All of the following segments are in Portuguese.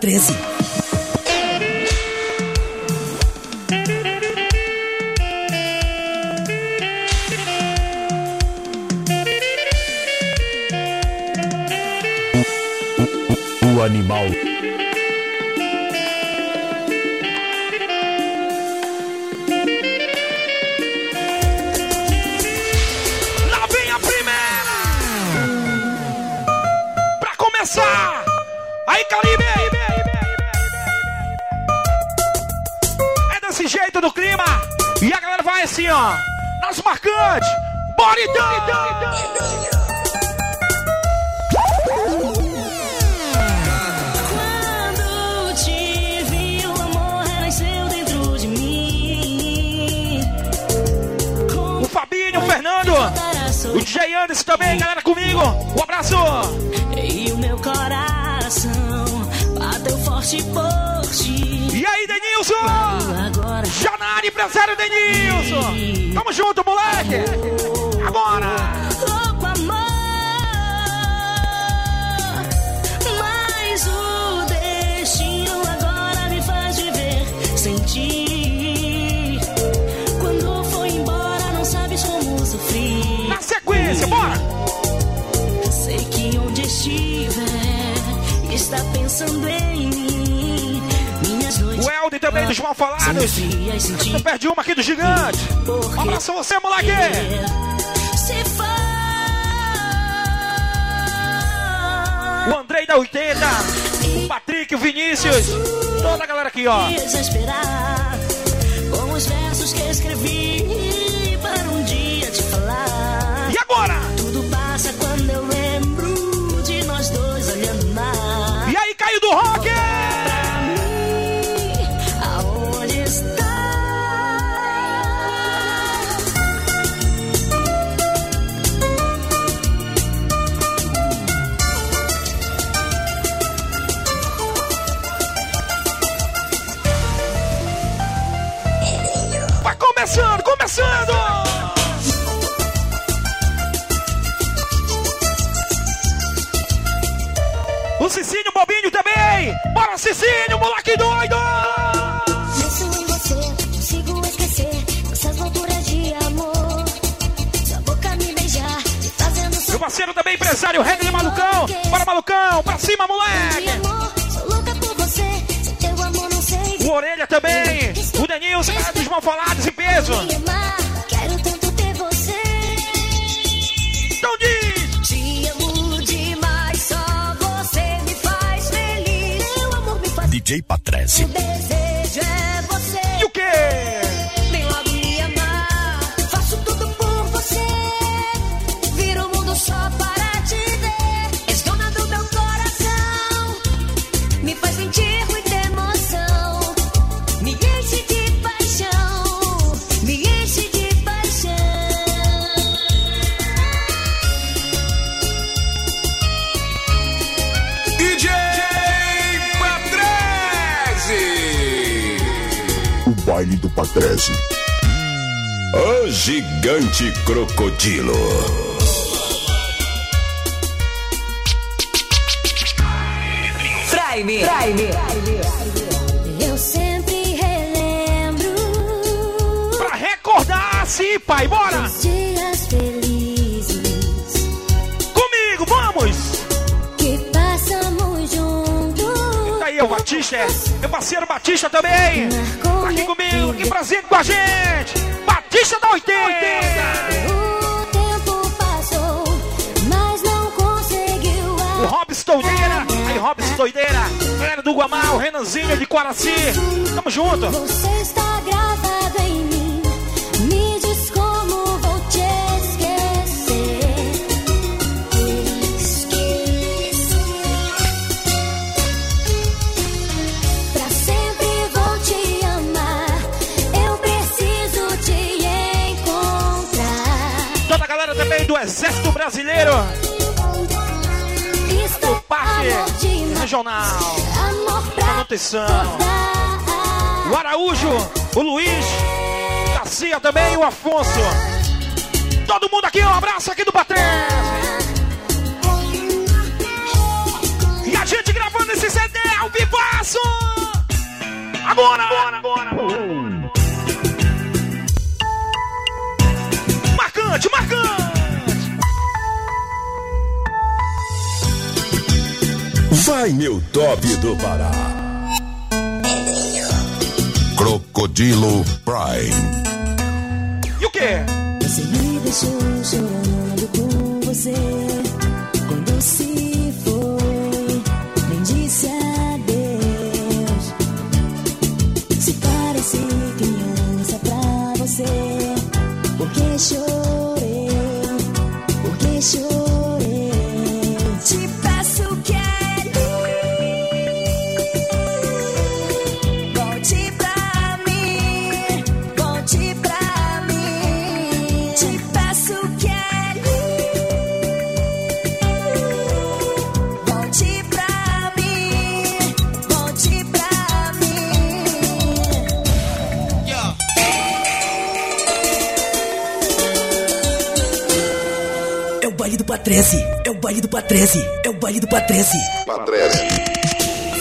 13. Pensando em mim. Minhas noites. O Helder também dos mal falados. Eu perdi uma aqui do gigante. Um abraço a você, moleque! Se for. O Andrei da 80, o Patrick, o Vinícius, toda a galera aqui, ó. Desesperar do rock! Vai começando, começando! Cicinho, moleque doido! Penso em você, consigo esquecer essas loucuras de amor. Sua boca me beijar, me fazendo Meu sorrir. parceiro também, empresário Reggae Malucão! Bora, Malucão! Pra cima, de moleque! amor. Sou louca por você, sem teu amor não sei O Orelha também! O Denilson, cara dos mal falados DJ Patrese. Baile do Patrese. O gigante crocodilo. Prime. Prime. Eu sempre relembro Pra recordar, sim, pai, bora! os dias felizes Comigo, vamos! que passamos juntos. Tá aí o Batista, é. meu parceiro Batista também! Tá aqui comigo, aqui presente com a gente! Batista da 80! O tempo passou, mas não conseguiu O Robson Doideira. Aí, Robson Doideira. Galera do Guamá, o Renanzinho de Quaraci. Tamo junto. Você está gravado em mim. Também do Exército Brasileiro. Do Parque é demais. Regional. Manutenção. dar. O Araújo, o Luiz, Garcia também o Afonso. Todo mundo aqui, um abraço aqui do Patrese. E a gente gravando esse CD ao vivaço. Agora, agora, agora. Marcante, Vai meu top do Pará. Crocodilo Prime. E o quê? Você me deixou chorando por você. Patrese. É o baile do Patrese. Patrese.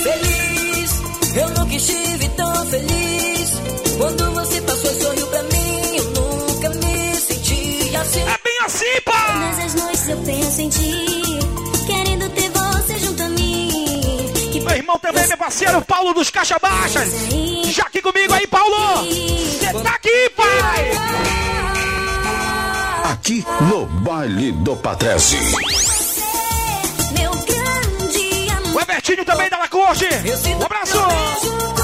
Feliz, eu nunca estive tão feliz. Quando você passou e sorriu pra mim, eu nunca me senti assim. É bem assim, pá. Todas as noites eu penso em ti, querendo ter você junto a mim. Que Meu irmão também, meu parceiro, Paulo dos Caixa Baixas. Já aqui comigo aí, Paulo. Você tá aqui, pai. Aqui no baile do Patrese. Também da La Corte. Um abraço.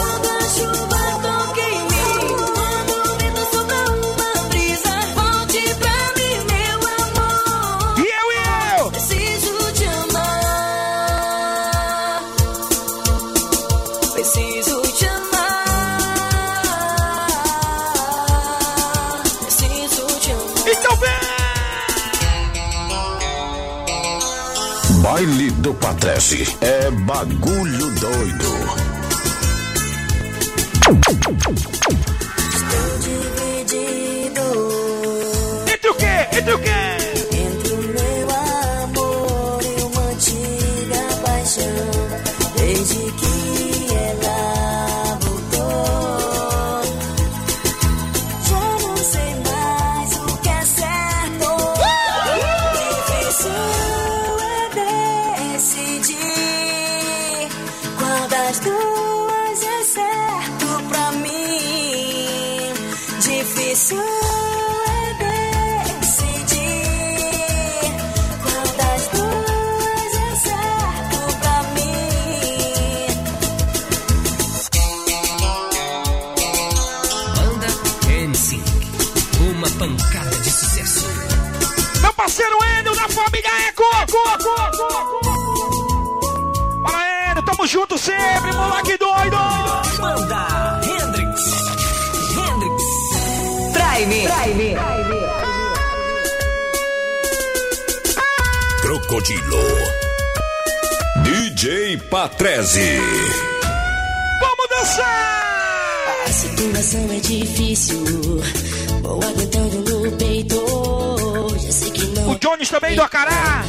Do Patrese. É bagulho doido. DJ Patrese. Vamos dançar. A situação é difícil, vou aguentando no peito. Já sei que não O Jones também do Acará.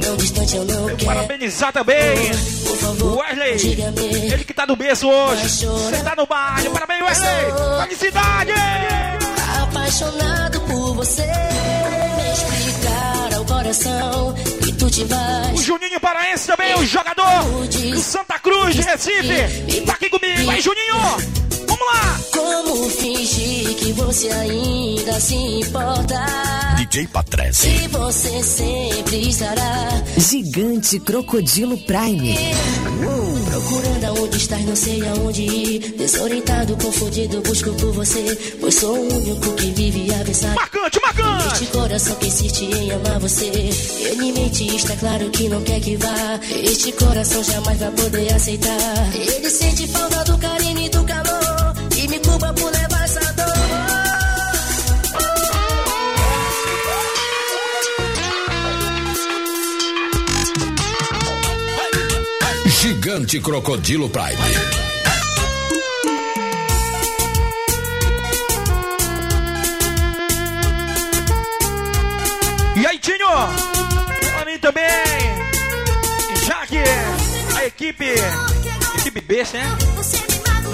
tão distante, eu não quero. Parabenizar também. Por favor, Wesley. Ele que tá no berço hoje. Você tá no baile. Parabéns, Wesley. Felicidade. Apaixonado por você, me explicar ao coração O. Juninho Paraense também, o jogador do Santa Cruz de Recife. Tá aqui comigo. Aí, Juninho. Vamos lá. Como fingir que você ainda se importa. DJ Patrese. E você sempre estará Gigante Crocodilo Prime. procurando aonde estás, não sei aonde ir. Desorientado, confundido, busco por você. Pois sou o único que vive a pensar. Marcante, marcante! Este coração que insiste em amar você. Ele mente, está claro que não quer que vá. Este coração jamais vai poder aceitar. Ele sente falta do carinho e do calor. Por levar essa dor. Gigante Crocodilo Prime. E aí, Tinho? Pra mim também. Já que a equipe, equipe besta, né?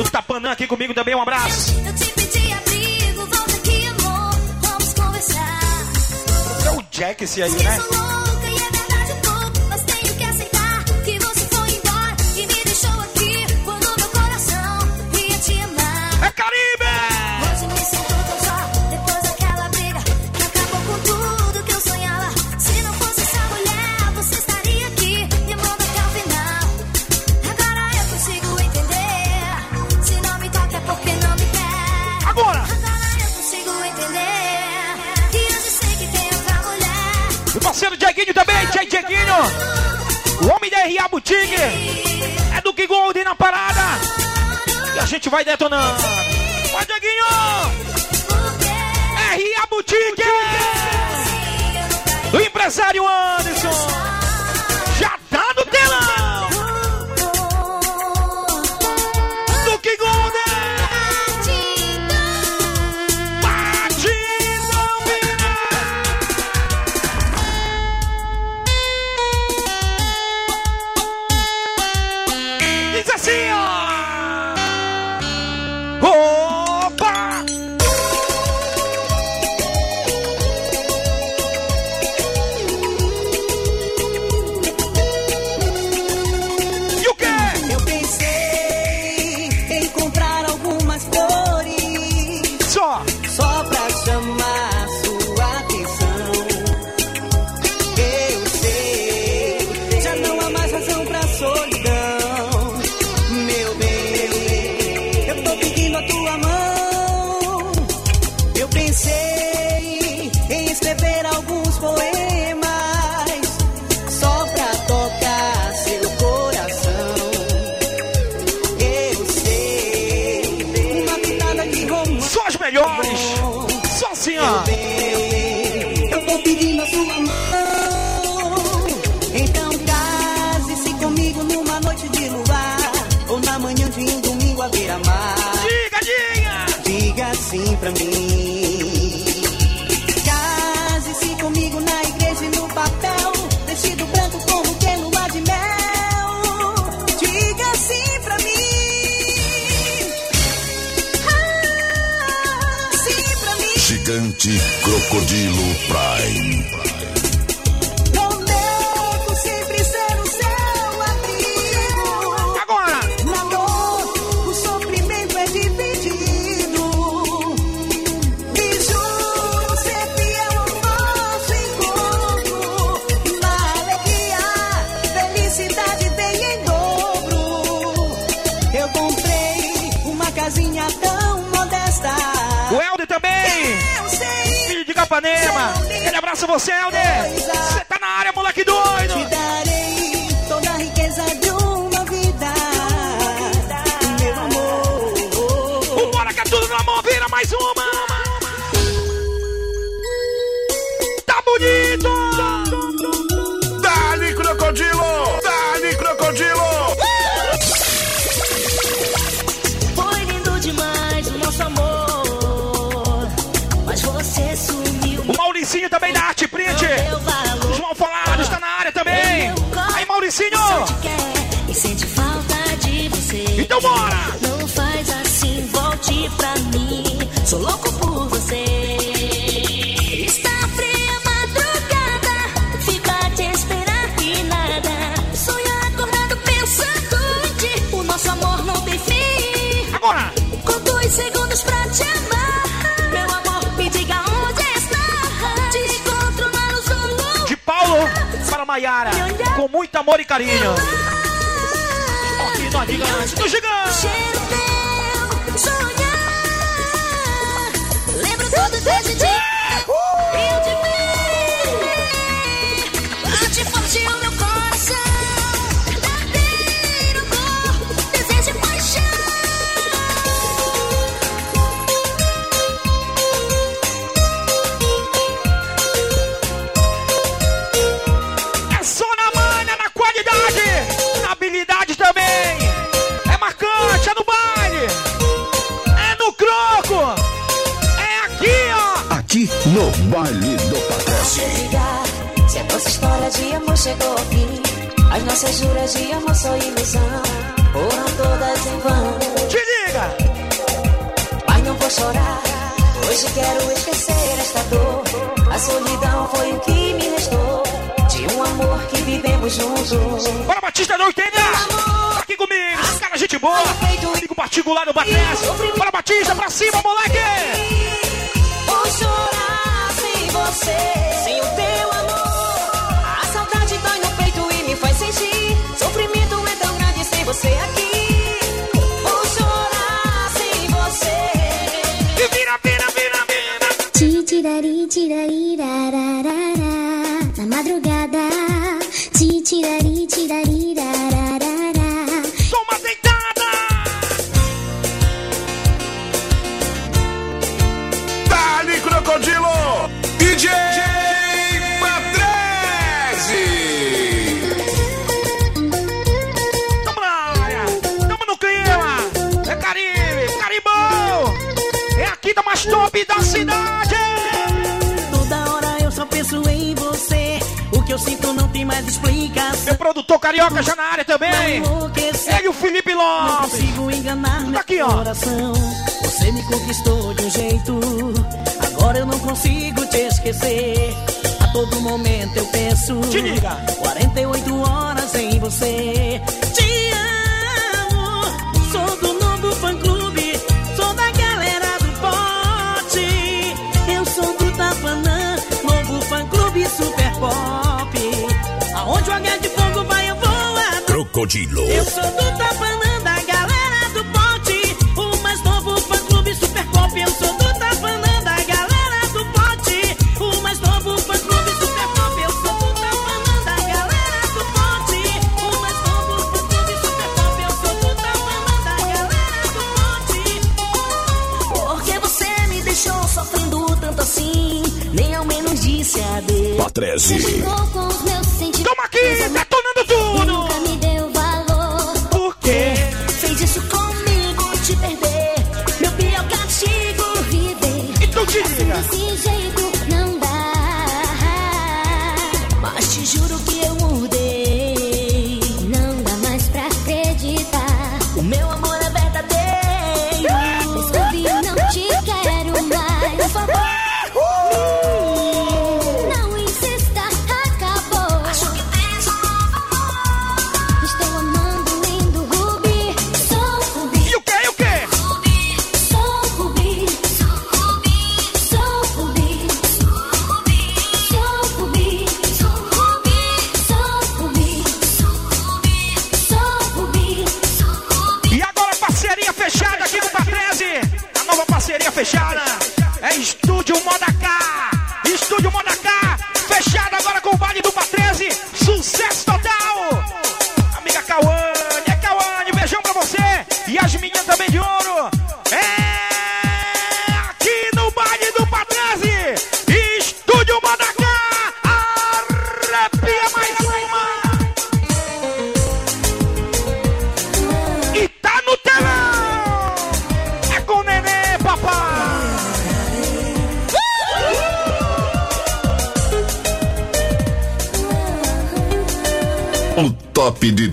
Do Tapanã aqui comigo também, um abraço. Eu te pedi abrigo, volta aqui, amor. Vamos conversar. É o Jack esse aí, né? Boutique. É do que Gold na parada. E a gente vai detonando. Vai, Dieguinho! RA Boutique! Do empresário Anderson. Sou louco por você. Está fria madrugada, fica te esperar e nada. Sonhar acordado pensando em. O nosso amor não tem fim. Agora! com dois segundos pra te amar. Meu amor, me diga onde está. Te encontro na. De Paulo para Maiara. Com muito amor e carinho. Aqui nós ligamos. Tô chegando! hesitate. Chegou ao fim. As nossas juras de amor são ilusão. Foram todas em vão. Te liga, Mas não vou chorar. Hoje quero esquecer esta dor. A solidão foi o que me restou. De um amor que vivemos juntos. bora Batista não entenda. Tá aqui comigo, esse cara gente boa. Amigo particular do Batista. Bora Batista, pra cima, moleque. Vou chorar sem você, sem o teu você aqui. Da cidade. Toda hora eu só penso em você. O que eu sinto não tem mais explicação. Meu produtor carioca já na área também. Não. Ele o Felipe Não Lopes. consigo enganar meu Aqui, ó. coração. Você me conquistou de um jeito. Agora eu não consigo te esquecer. A todo momento eu penso. Te liga. 48 horas em você. Te amo. Crocodilo. Eu sou do Tapanã, da galera do pote. O mais novo fã clube super pop. Eu sou do Tapanã, da galera do pote. O mais novo fã clube super pop. Eu sou do Tapanã, da galera do pote. O mais novo fã clube super pop. Eu sou do Tapanã, da galera do pote. Porque você me deixou sofrendo tanto assim. Nem ao menos disse adeus. Patrese.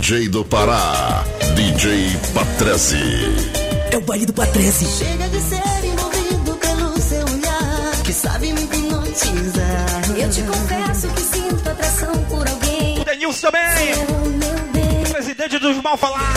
DJ do Pará. DJ Patrese. É o baile do Patrese. Chega de ser envolvido pelo seu olhar. Que sabe me hipnotizar. Eu te confesso que sinto atração por alguém. O Denilson também! Presidente dos mal falados!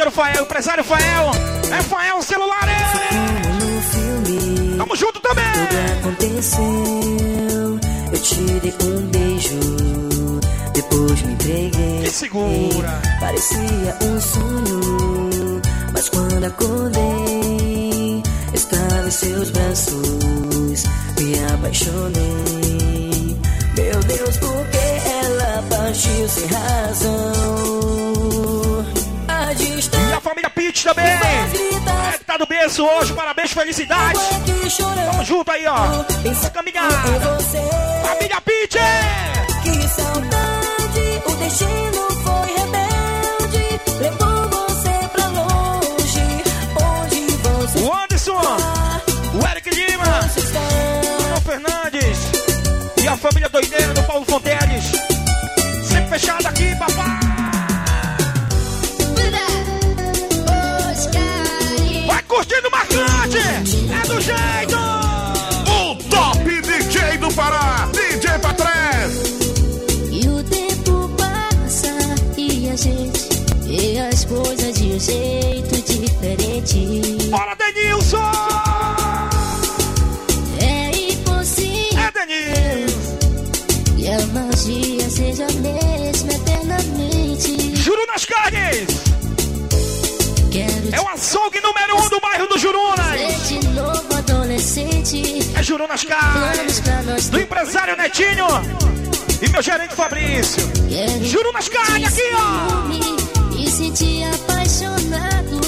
parceiro Fael, empresário Fael. É Fael Celular. Filme, Tamo junto também. Tudo aconteceu. Eu tirei um beijo. Depois me entreguei. Que segura. Parecia um sonho. Mas quando acordei, estava em seus braços. Me apaixonei. Meu Deus, por que ela partiu sem razão? Obrigado, beijo hoje, parabéns, felicidade. Vamos junto aí, ó. Essa caminhada. Família Pitch! Que saudade, o destino Açougue número 1 um do bairro do Jurunas. É, é Jurunas Carnes. Do empresário Netinho. E meu gerente Fabrício. Jurunas Carnes aqui, ó. Me senti apaixonado.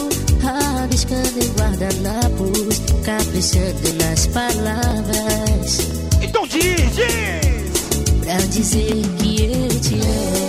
Rabiscando em guardanapos. Caprichando nas palavras. Então diz, diz. Pra dizer que eu te amo.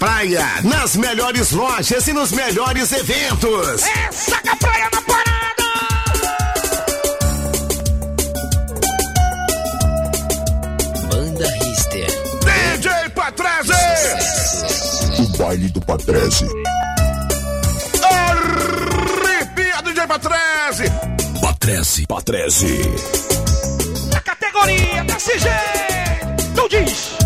praia, nas melhores lojas e nos melhores eventos. É Saca Praia na parada! manda Rister. DJ Patrese! O baile do Patrese. Arrepia DJ Patrese! Patrese, Patrese. Na categoria da CG, tu diz...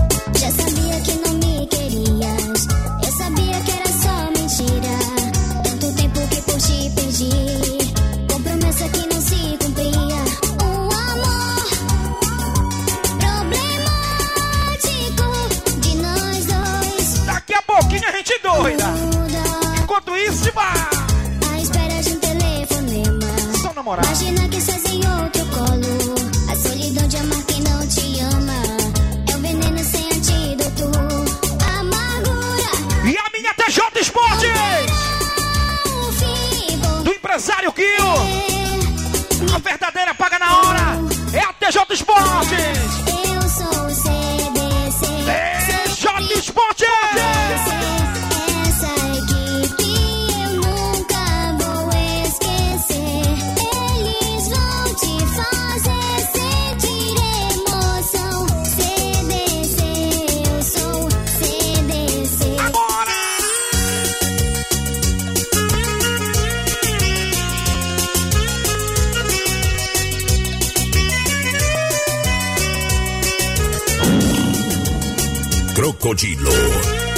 crocodilo.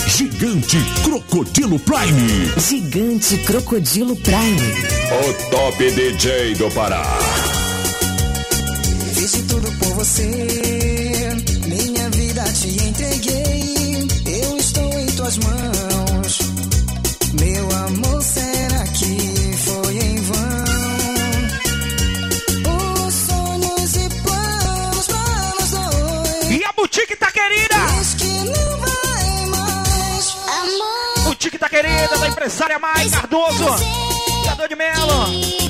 Gigante Crocodilo Prime. Gigante Crocodilo Prime. O top DJ do Pará. Fiz de tudo por você querida da empresária Mai Cardoso, Criador de Melo.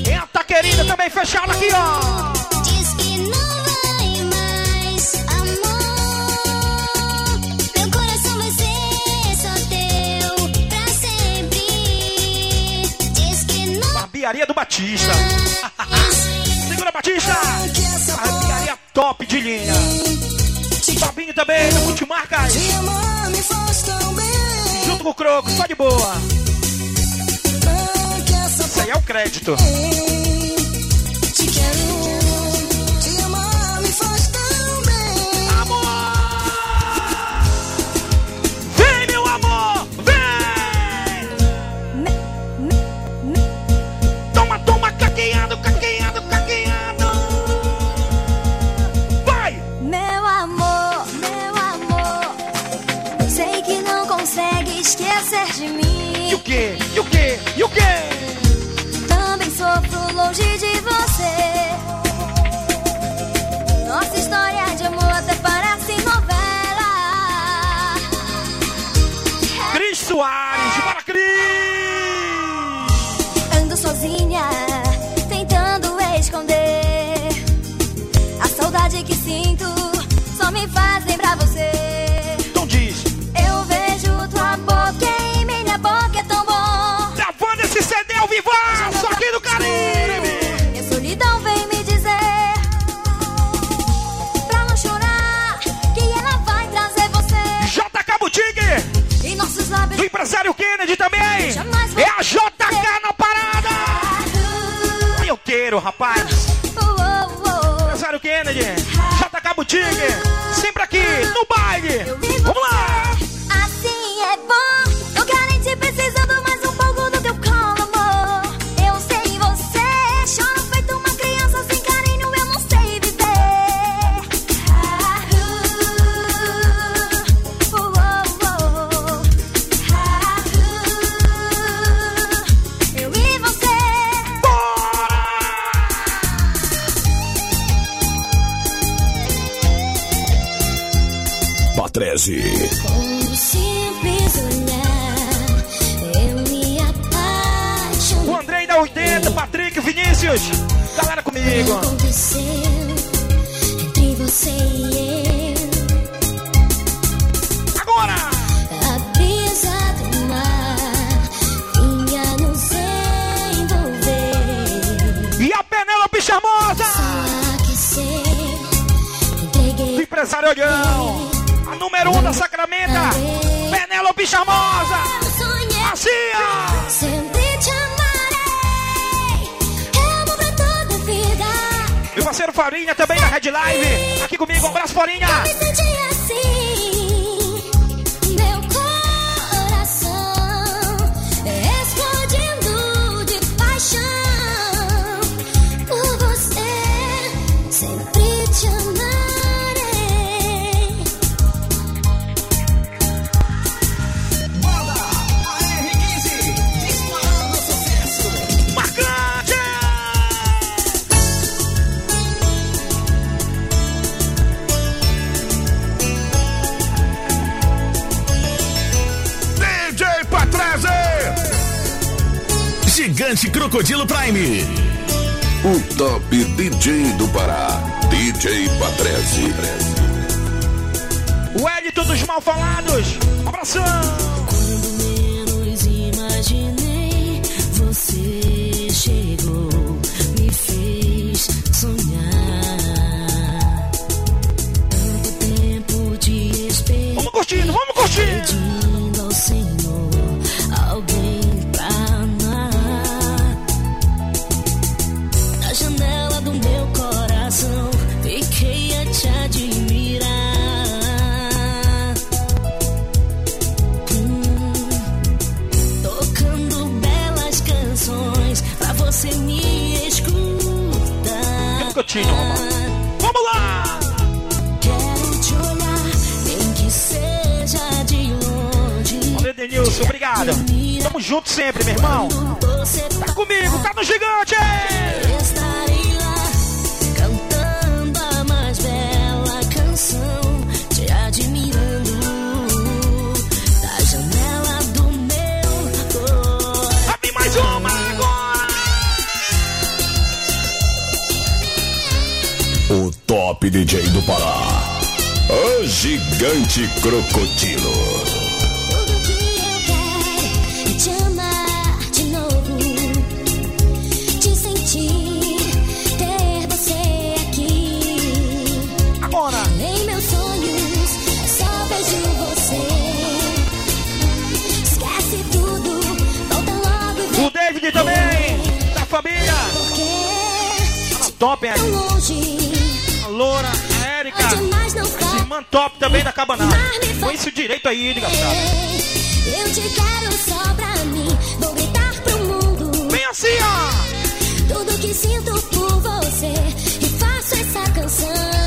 Eta querida também fechada aqui, ó. Barbearia do Batista. Segura Batista! Barbearia top de linha. Fabinho também, da Multimarcas pro croco, só de boa. Isso aí é o crédito. You can. Rapaz. Oh, oh, oh. Empresário Kennedy, JK Boutique, sempre aqui no bar. Crocodilo Prime. O top DJ do Pará, DJ Patrese. O Edito dos Malfalados. Abração! Obrigado. Tamo junto sempre, meu irmão. Tá comigo, tá no gigante! Estarei lá cantando a mais bela canção, te admirando da janela do meu coração. Abre mais uma agora! O top DJ do Pará. O gigante crocodilo. Família. Porque Top, tão longe, A Loura, a Érica. Essa irmã top também da Cabanagem. Foi isso direito aí, desgraçado. Eu te quero só pra mim, vou gritar pro mundo. Vem assim, ó! Tudo que sinto por você e faço essa canção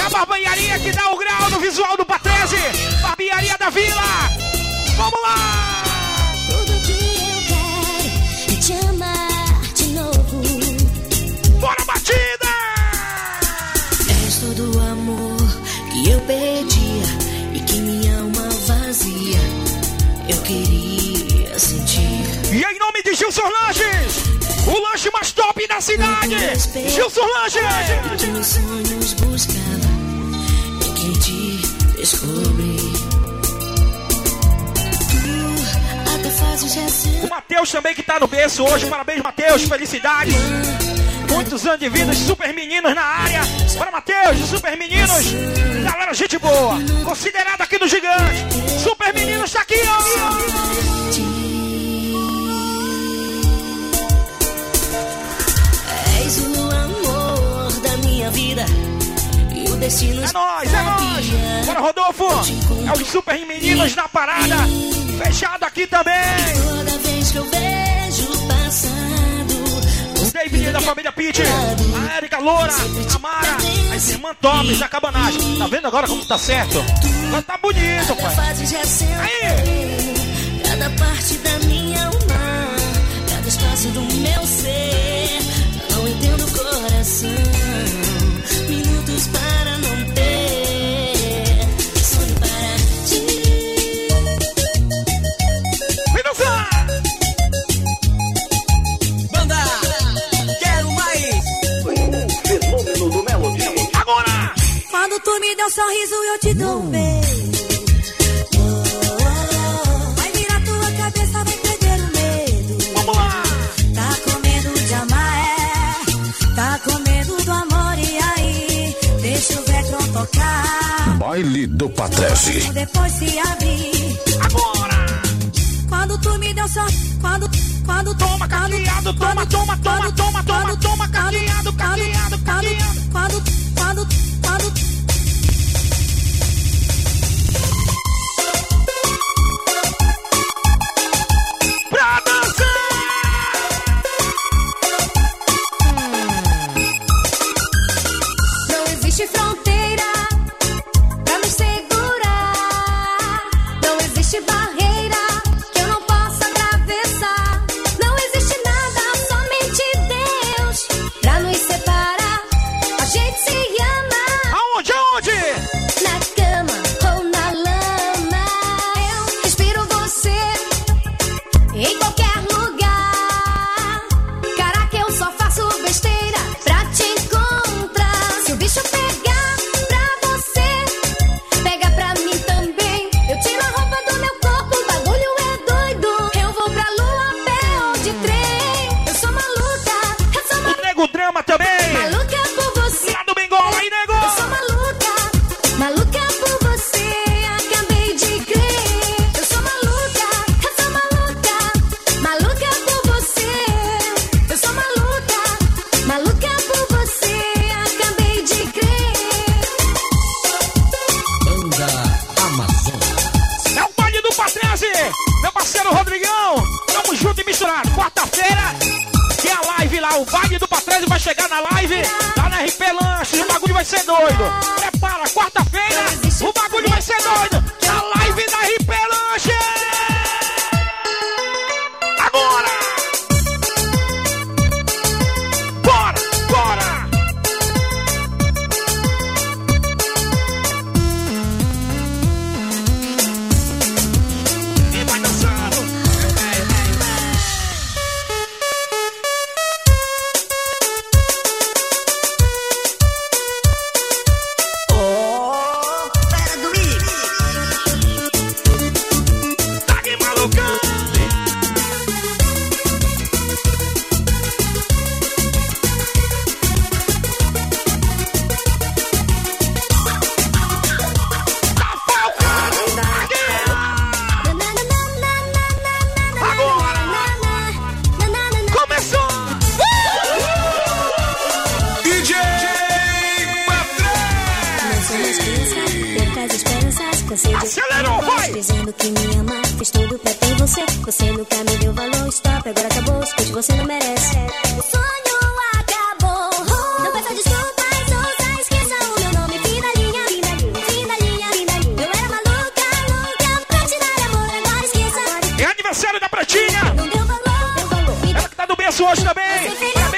É a barbearia que dá o grau no visual do Patrese! Barbearia da Vila! Vamos lá! Tudo que eu quero é te amar de novo. Bora, batida! És todo o amor que eu pedia e que minha alma vazia eu queria sentir. E em nome de Gilson Lanches! O lanche mais top da cidade! Gilson Lanches! Meus sonhos O Matheus também que tá no berço hoje. Parabéns, Matheus. Felicidades. Muitos anos de vida, super meninos na área. Para Matheus, super meninos. Galera, gente boa. Considerada aqui no Gigante. Super meninos tá aqui, ó. És o amor da minha vida e o destino É nóis, é nóis. Bora, Rodolfo. É os super meninos na parada. Fechado aqui também. Toda vez que eu vejo o passado, O David da família Pitt. A Erika Loura. A Mara. As irmãs tops da cabanagem. Tá vendo agora como tá certo? Mas tá bonito, pai. fase recebe cada parte da minha alma, cada espaço do meu ser. Não entendo o coração, Quando deu um sorriso, eu te dou um beijo. Vai virar tua cabeça, vai perder o medo. Vamos lá. Tá com medo de amar, é. Tá com medo do amor, e aí? Deixa o vetro tocar. Baile do Patrese. Depois se abrir. Agora. Quando tu me deu sorriso. Quando, quando, Toma, caqueado, toma, toma, toma, toma, toma, toma, caqueado, caqueado. Quando, quando, quando.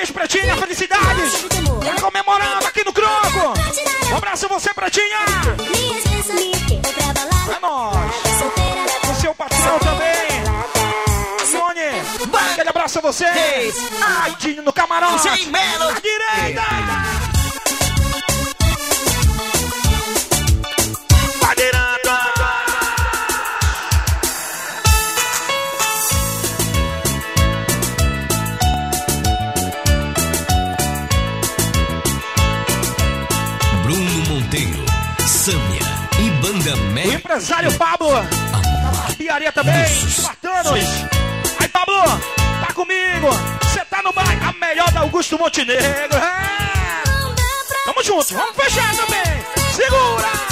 beijo, Pretinha, felicidades! Tá comemorando aqui no Croco! Um abraço a você, Pratinha! É nós! O seu patrão também! Nune, aquele abraço a vocês! Ai, Dinho no melo! Na direita! Casário Pablo. Piaria também. Matanos. Aí, Pablo, tá comigo. Você tá no bairro. A melhor da Augusto Montenegro. É. Tamo junto, vamos fechar também. Segura!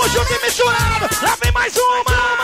Tamo junto e misturado. Lá vem mais uma.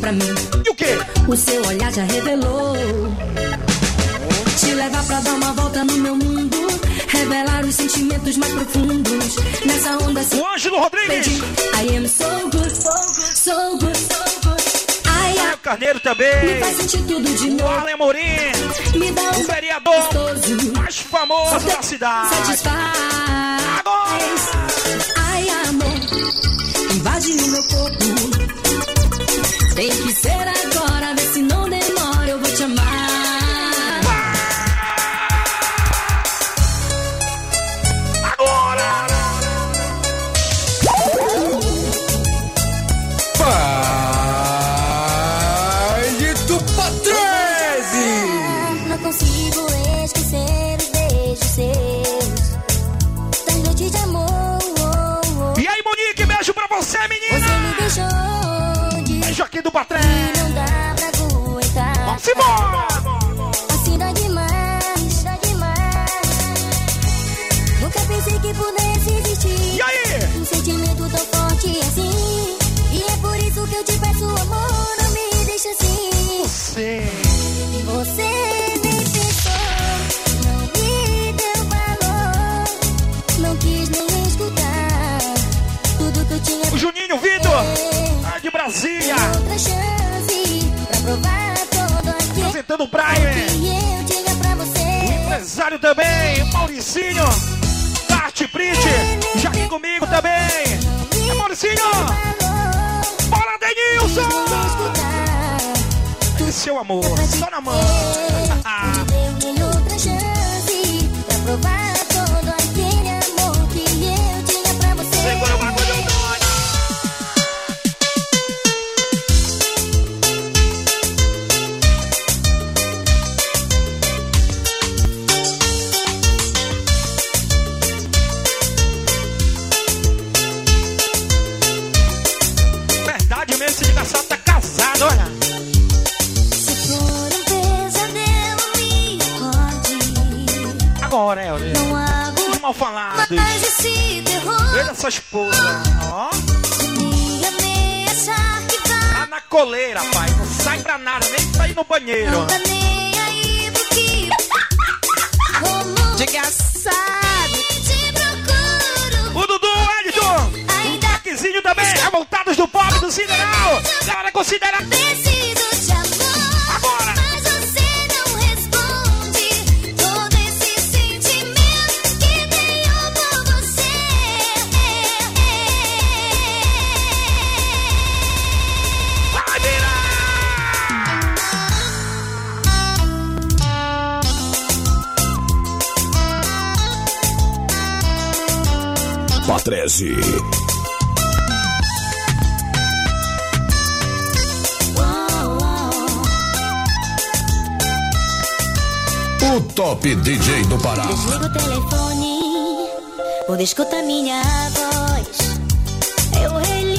pra mim. E o quê? O seu olhar já revelou. Te levar pra dar uma volta no meu mundo. Revelar os sentimentos mais profundos. Nessa onda se O Ângelo Rodrigues! Pedi. I am so good, so good, so good. Ah. Carneiro também. Me faz sentir tudo de novo. O Me dá um o vereador gostoso. mais famoso da cidade. Satisfaz. representando o Brian. O empresário também, Mauricinho. Tati Print, já aqui comigo também. É Mauricinho. Bora, Denilson. Esse é o amor, só na mão. mal falados. Olha sua esposa, ó. Tá na coleira, pai. Não sai pra nada, nem pra ir no banheiro. Diga sabe. O Dudu, Edson. o Paquizinho também. Remontados do pobre do Sideral. Galera, considera. Preciso. 13. O top DJ do Pará. Desliga o telefone, ou escuta minha voz. Eu rei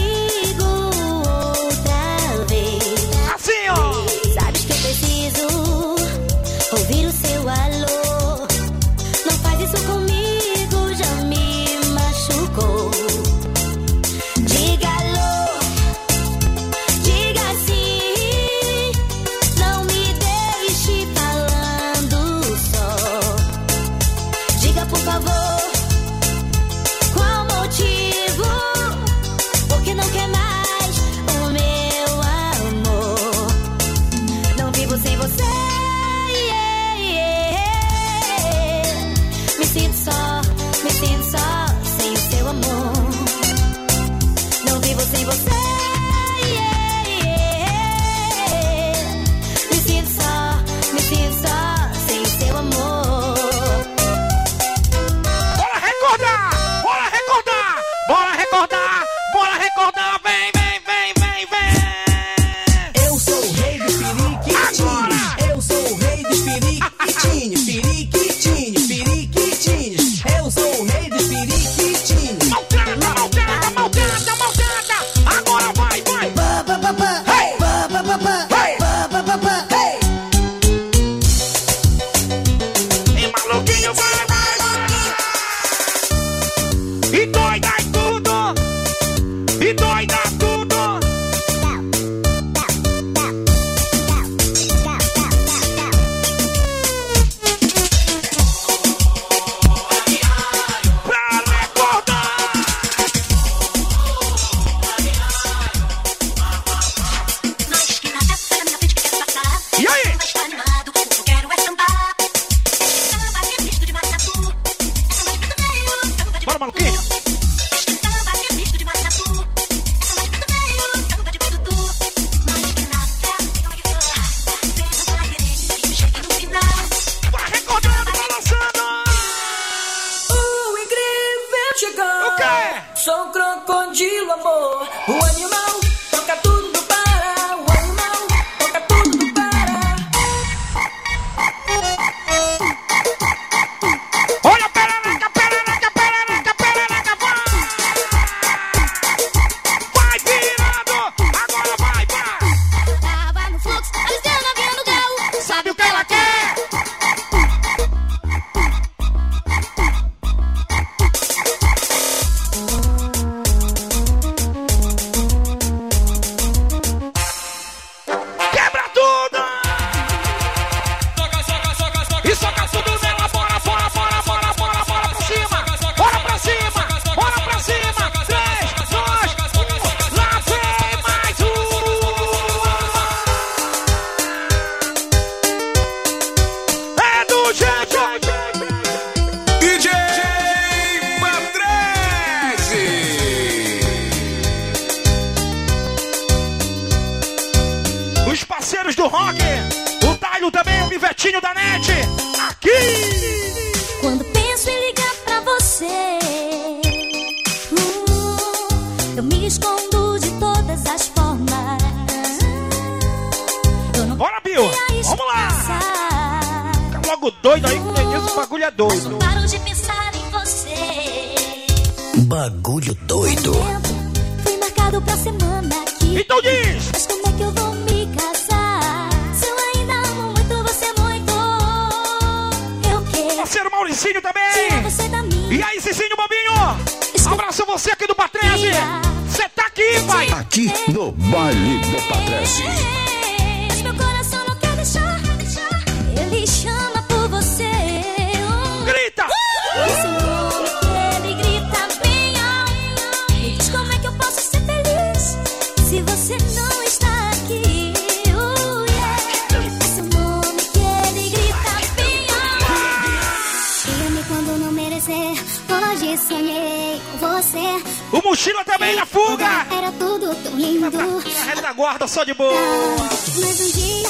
A retaguarda só de boa! Um dia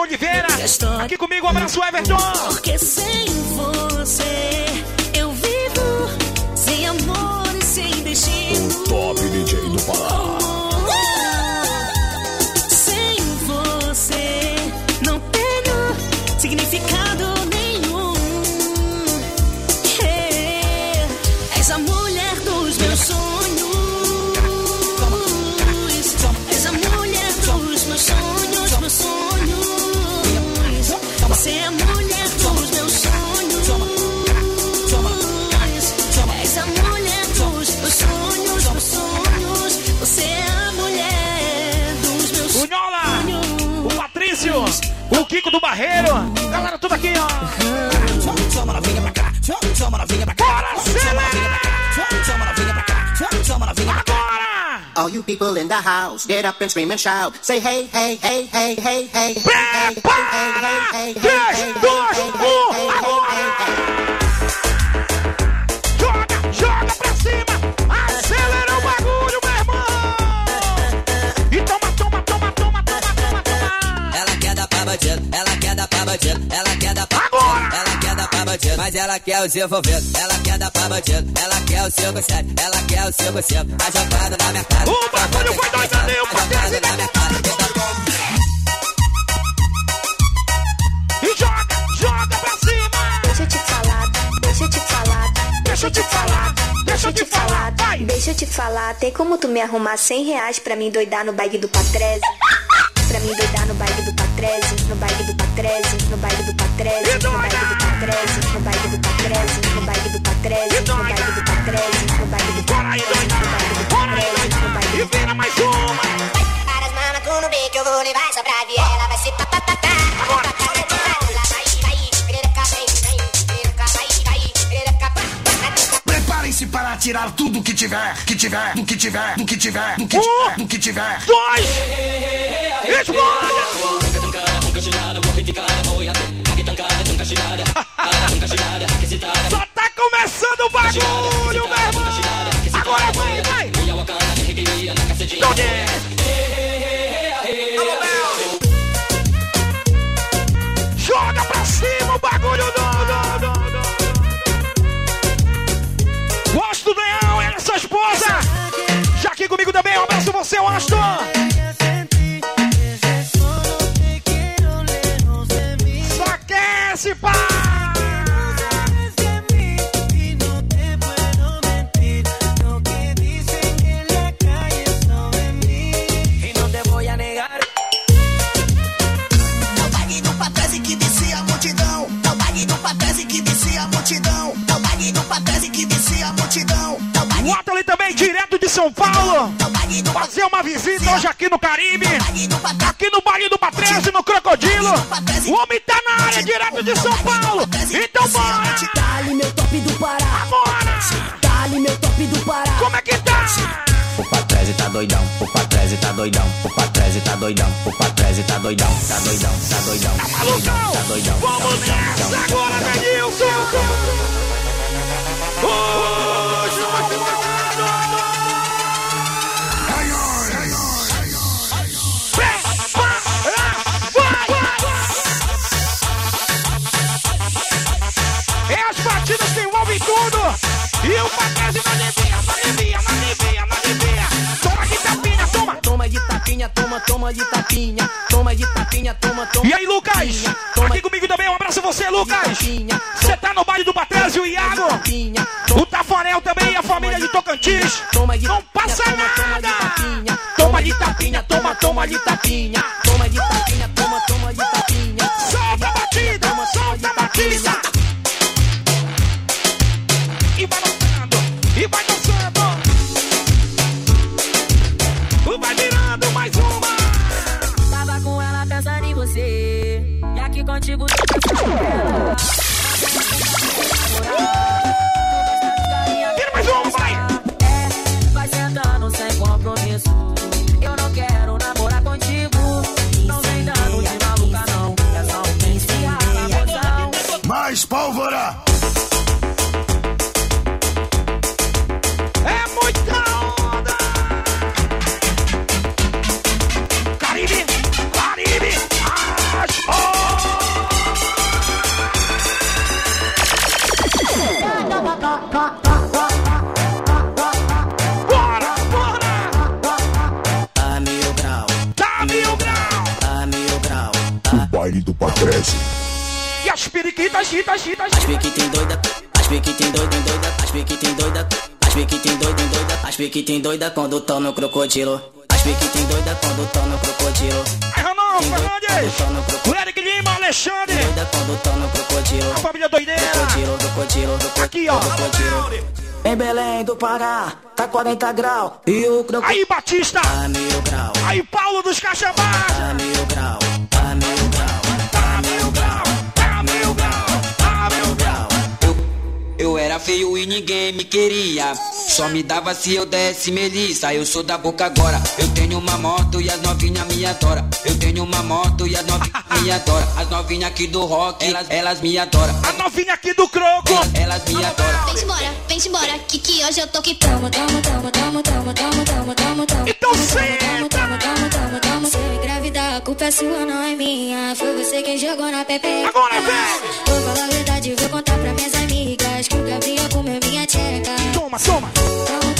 Oliveira. E a história- Aqui comigo, um abraço, Everton. Porque sem você eu vivo sem amor e sem destino. Top DJ do Pará. Kiko do Barreiro. Galera, tudo aqui, ó. Toma novinha pra cá, toma novinha pra cá. Bora, Toma novinha pra cá, toma novinha pra cá. All you people in the house, get up and scream and shout. Say hey, hey, hey, hey, hey, hey. Prepara! 3, 2, 1, agora! Bandido, ela quer dar pra bandido, ela quer dar pra Agora! Ela quer dar pra bandido, mas ela quer os envolvidos. Ela quer dar pra bandido, ela quer o 57, ela quer o 55. A jogada na minha cara. O bagulho foi dois ali, o A jogada na minha cara. E joga, joga pra cima! Deixa eu te falar, deixa eu te falar. Deixa eu te falar, deixa eu te falar, vai! Deixa eu te falar, tem como tu me arrumar 100 reais pra mim doidar no baile do Patrese? Pra mim doidar no baile do Patrese, no baile do Patrese, no baile do Patrese, no baile do Patrese, no baile do Patrese, no baile do Patrese, no baile do Patrese, no baile do Patrese, no baile do Patrese, no baile doida! E do vira mais uma! Para as mamas, tu no bico, eu vou levar só pra viela. Vai se papapá. Agora! Atirar tudo que tiver, que tiver, do que tiver, do que tiver, do que tiver, do que tiver. Dois! Explode! Só tá começando o bagulho, meu irmão! Agora vai, vai! você, é Aston! São Paulo! Fazer uma visita hoje aqui no Caribe! Aqui no Baile do Patrese, no Crocodilo! O homem tá na área, direto de São Paulo! Então bora! Dali meu top do Pará. Bora! Dali meu top do Pará. Como é que tá? O Patrese tá doidão, o Patrese tá doidão, o Patrese tá doidão, o Patrese tá doidão, tá doidão, tá doidão, tá doidão, tá doidão. Vamos nessa agora, Denilson! Toma de tapinha, toma! Toma de tapinha, toma, toma. Toma toma, toma. E aí, Lucas? Aqui comigo também, um abraço a você, Lucas! Você tá no baile do Patrese, o Iago! Tapinha, O Tafarel também e a família de Tocantins! toma de Não passa toma, toma de nada! tapinha. Toma de tapinha, toma, toma de tapinha! Toma de tapinha, as piquitem doida quando tão no crocodilo. As piquitem doida quando tão no crocodilo. Aí, Ronaldo Fernandes. O Eric Lima, Alexandre. Doida quando tão no crocodilo. A família doideira. Crocodilo, crocodilo, crocodilo. Aqui, ó. crocodilo. Em Belém do Pará, tá 40 graus. E o crocodilo. Aí, Batista. Tá mil grau, Aí, Paulo dos Cachabás. tá mil grau, tá mil grau, tá mil grau, Tá mil grau, tá mil grau. Eu era feio e ninguém me queria. Só me dava se eu desse melissa. Eu sou da boca agora. Eu tenho uma moto e as novinhas me adoram. Eu tenho uma moto e as novinhas me adoram. As novinhas aqui do rock, elas, elas me adoram. A novinha aqui do Croco. Elas me adoram. Vem embora, vem embora, que que hoje eu tô que tamo, tamo, tamo, tamo, tamo, tamo, tamo, tamo, tamo. Então Tamo, senta. tamo, tamo, tamo, tamo. Se eu engravidar, a culpa é sua, não é minha. Foi você quem jogou na pepeca. Agora vem. Vou falar a verdade, vou contar pra minhas amigas que o Gabriel comeu soma, soma.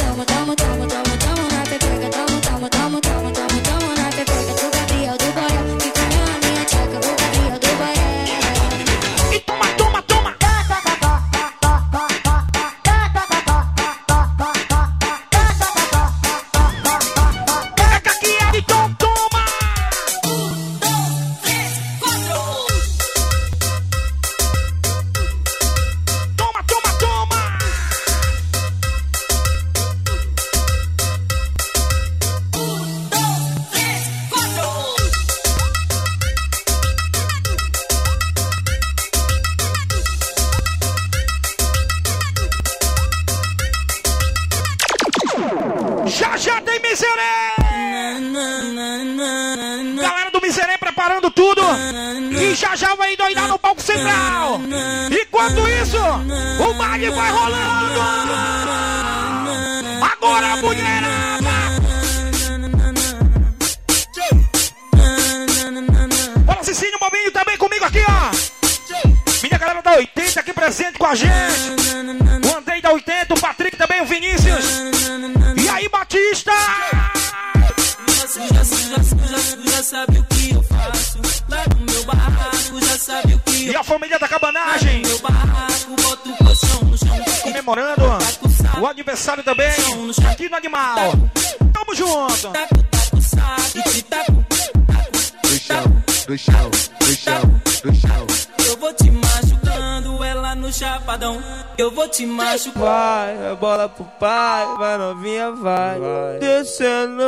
Vai, a bola pro pai, vai novinha, vai. Descendo,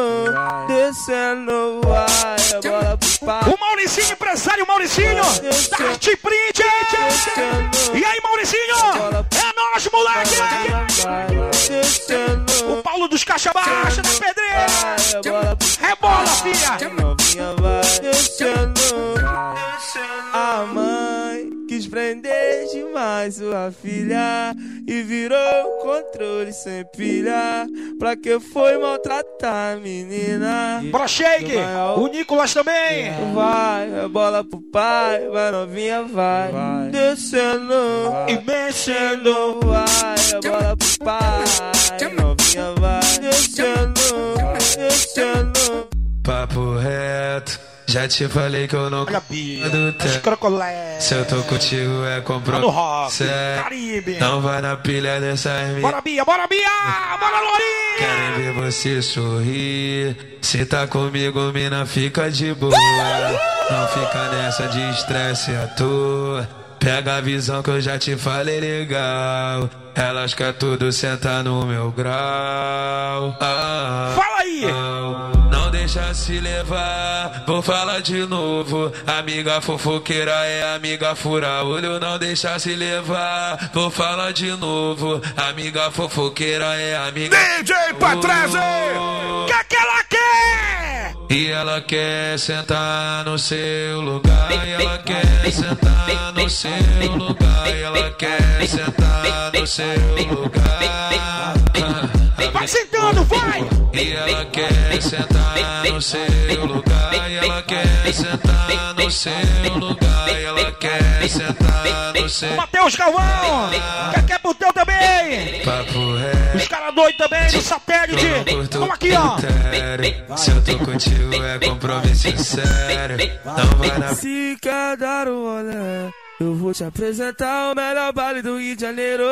descendo, vai, a bola pro pai. O Mauricinho, empresário Mauricinho, da Arte Print! E aí, Mauricinho? É nós, moleque! Descendo, O Paulo dos Caixa Baixa, da Pedreira! a bola filha! novinha, vai. Descendo, a mãe quis prender demais sua filha e virou controle sem pilha. Pra que foi maltratar a menina? Bora, Shake! O Nicolas também! Vai, a bola pro pai, vai novinha, vai. Descendo E mexendo! vai, a bola pro pai, novinha, vai. Descendo, descendo. Papo reto, já te falei que eu não Olha do tempo. Se eu tô contigo é Tá no compromisso. rock, é. Caribe. Não vai na pilha dessas minhas. Bora, Bia, bora, Bia! Bora, Lourinha! Querem ver você sorrir. Se tá comigo, mina, fica de boa. Não fica nessa de estresse à toa. Pega a visão que eu já te falei legal. Elas quer tudo sentar no meu grau. Ah, Fala aí! não, não deixa se levar, vou falar de novo. Amiga fofoqueira é amiga fura olho, não deixa se levar, vou falar de novo. Amiga fofoqueira é amiga. DJ Patrese! O que, que ela quer? E ela quer sentar no seu lugar, e ela quer sentar no seu lugar, e ela quer sentar no seu lugar. Vai, Vai sentando, vai! E ela quer sentar no seu lugar. E ela quer sentar no seu lugar. E ela quer sentar no seu Matheus Galvão! Quer que é botão também? Papo reto. Os caras doidos também do satélite! Vamos aqui, ó! critério. Se eu tô contigo é compromisso sério. Não vai na Se quer dar um olé, eu vou te apresentar o melhor baile do Rio de Janeiro.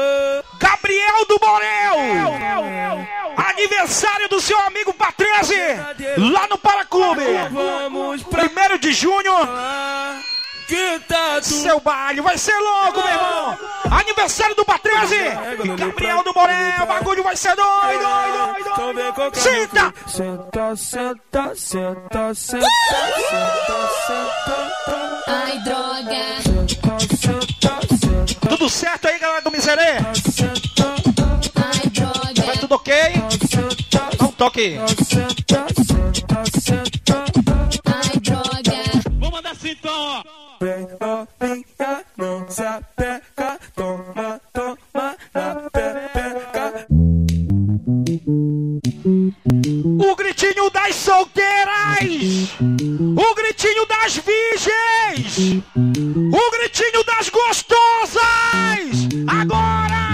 Gabriel do Borel! Aniversário do seu amigo Patrese! Lá no Paraclube! Primeiro de junho! Seu baile vai ser louco, meu irmão! Aniversário do Patrese! Gabriel do Borel! O bagulho vai ser doido! Calma. Senta! Senta, senta, senta, senta, senta, senta. Ai, droga. Senta, senta, senta, Tudo certo aí, galera do Miserê? Tudo ok? Dá um toque! Vou mandar assim então, ó! Vem novinha, não se apega, toma, toma na pepeca. O gritinho das solteiras! O gritinho das virgens! O gritinho das gostosas! Agora!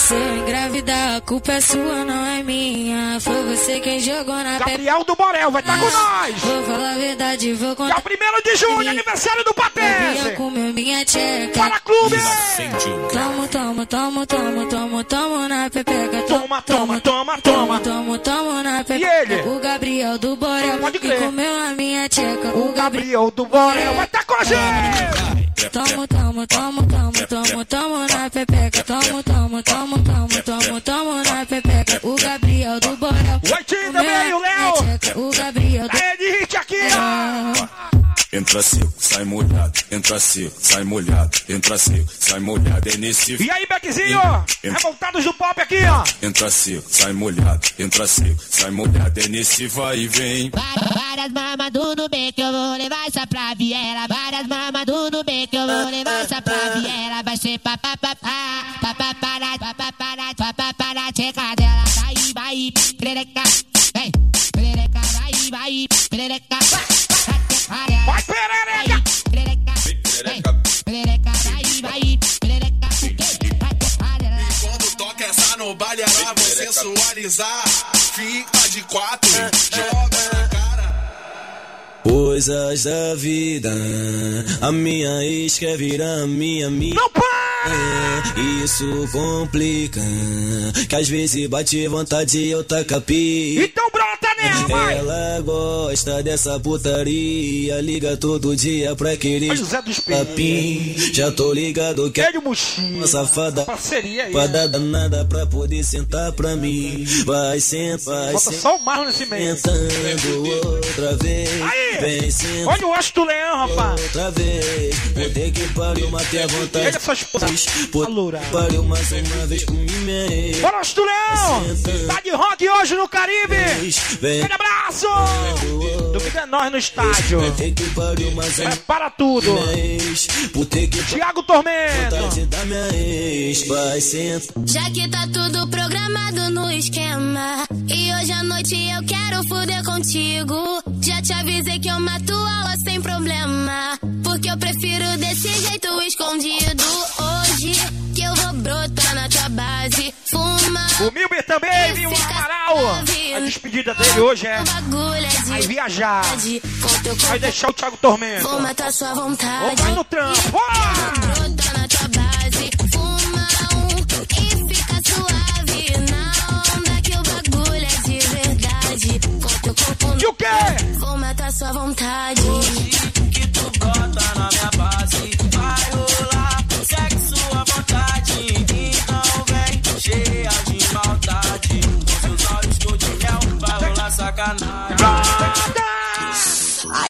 Se eu engravidar, a culpa é sua, não é minha. Foi você quem jogou na pepeca. Gabriel do Borel vai estar com nós! Vou falar a verdade, vou Dia contar. 1 de junho, aniversário do Eu Patrese! comeu minha tcheca. Para clube! Tomo, tomo, tomo, tomo, tomo, tomo na pepeca. Toma, toma, toma, toma! Tomo, tomo na E pepeca. ele? O Gabriel do Borel Pode que comeu a minha tcheca. O Gabriel do Borel vai estar com a gente! Tomo, tomo, tomo, tomo, tomo, tomo na pepeca. Tomo, tomo, tomo, tomo, tomo, tomo na pepeca. O Gabriel do Borel. O Aitinho também, o Léo! O Gabriel do Entra seco, sai molhado. Entra seco, sai molhado. Entra seco, sai molhado. É nesse E aí, Beckzinho? Revoltados do pop aqui, ó! Entra seco, sai molhado. Entra seco, sai molhado. É nesse vai e vem. Várias mamas do Nubank, eu vou levar essa pra Viela. Várias mamas do Nubank, eu vou levar essa pra Viela. Vai ser papapá, papapá, papapá, papapá, tcheca dela. Vai, vai, perereca, vem, perereca, vai, vai, perereca, vai, Vai, perereca! perereca, perereca, vai, vai, perereca, vai, E quando toca essa no baile, é pra você sensualizar. Fica de quatro, joga na cara. Coisas da vida, a minha ex quer virar minha amiga. Não para! Isso complica, que às vezes bate vontade e eu taca pica. Então brota nela, vai! Ela gosta dessa putaria, liga todo dia pra querer Olha do papim. Já tô ligado que é uma safada. Parceria aí. Fada danada pra poder sentar pra mim. Vai sentar, vai Bota sentar. só o Marlon nesse meio. Sentando outra vez. Aí! Olha o Astro Leão, rapaz! outra vez. Puta que pariu, matei a vontade. Ele é sua esposa. Puta Alura. que pariu, mais uma vez comi minha Bora, Astro Leão! Tá de rock hoje no Caribe! Vem Grande abraço! Domingo é nós no estádio. É para tudo. Tiago Tormento. Já que tá tudo programado no esquema. E hoje à noite eu quero fuder contigo. Já te avisei que eu mato aula sem problema. Porque eu prefiro desse jeito escondido. Hoje que eu vou brotar na tua base. Fuma. O Milber também, viu? Tá Amaral. A despedida dele hoje é. é vai viajar. Vai deixar o Thiago Tormento. Vou matar sua vontade. Vou no trampo. Brotar na tua base. Fuma e fica suave. Na onda que o bagulho é de verdade. Conta o corpo. E quê? Vou matar sua vontade. Hoje que tu bota na minha base. Vai, saca nada.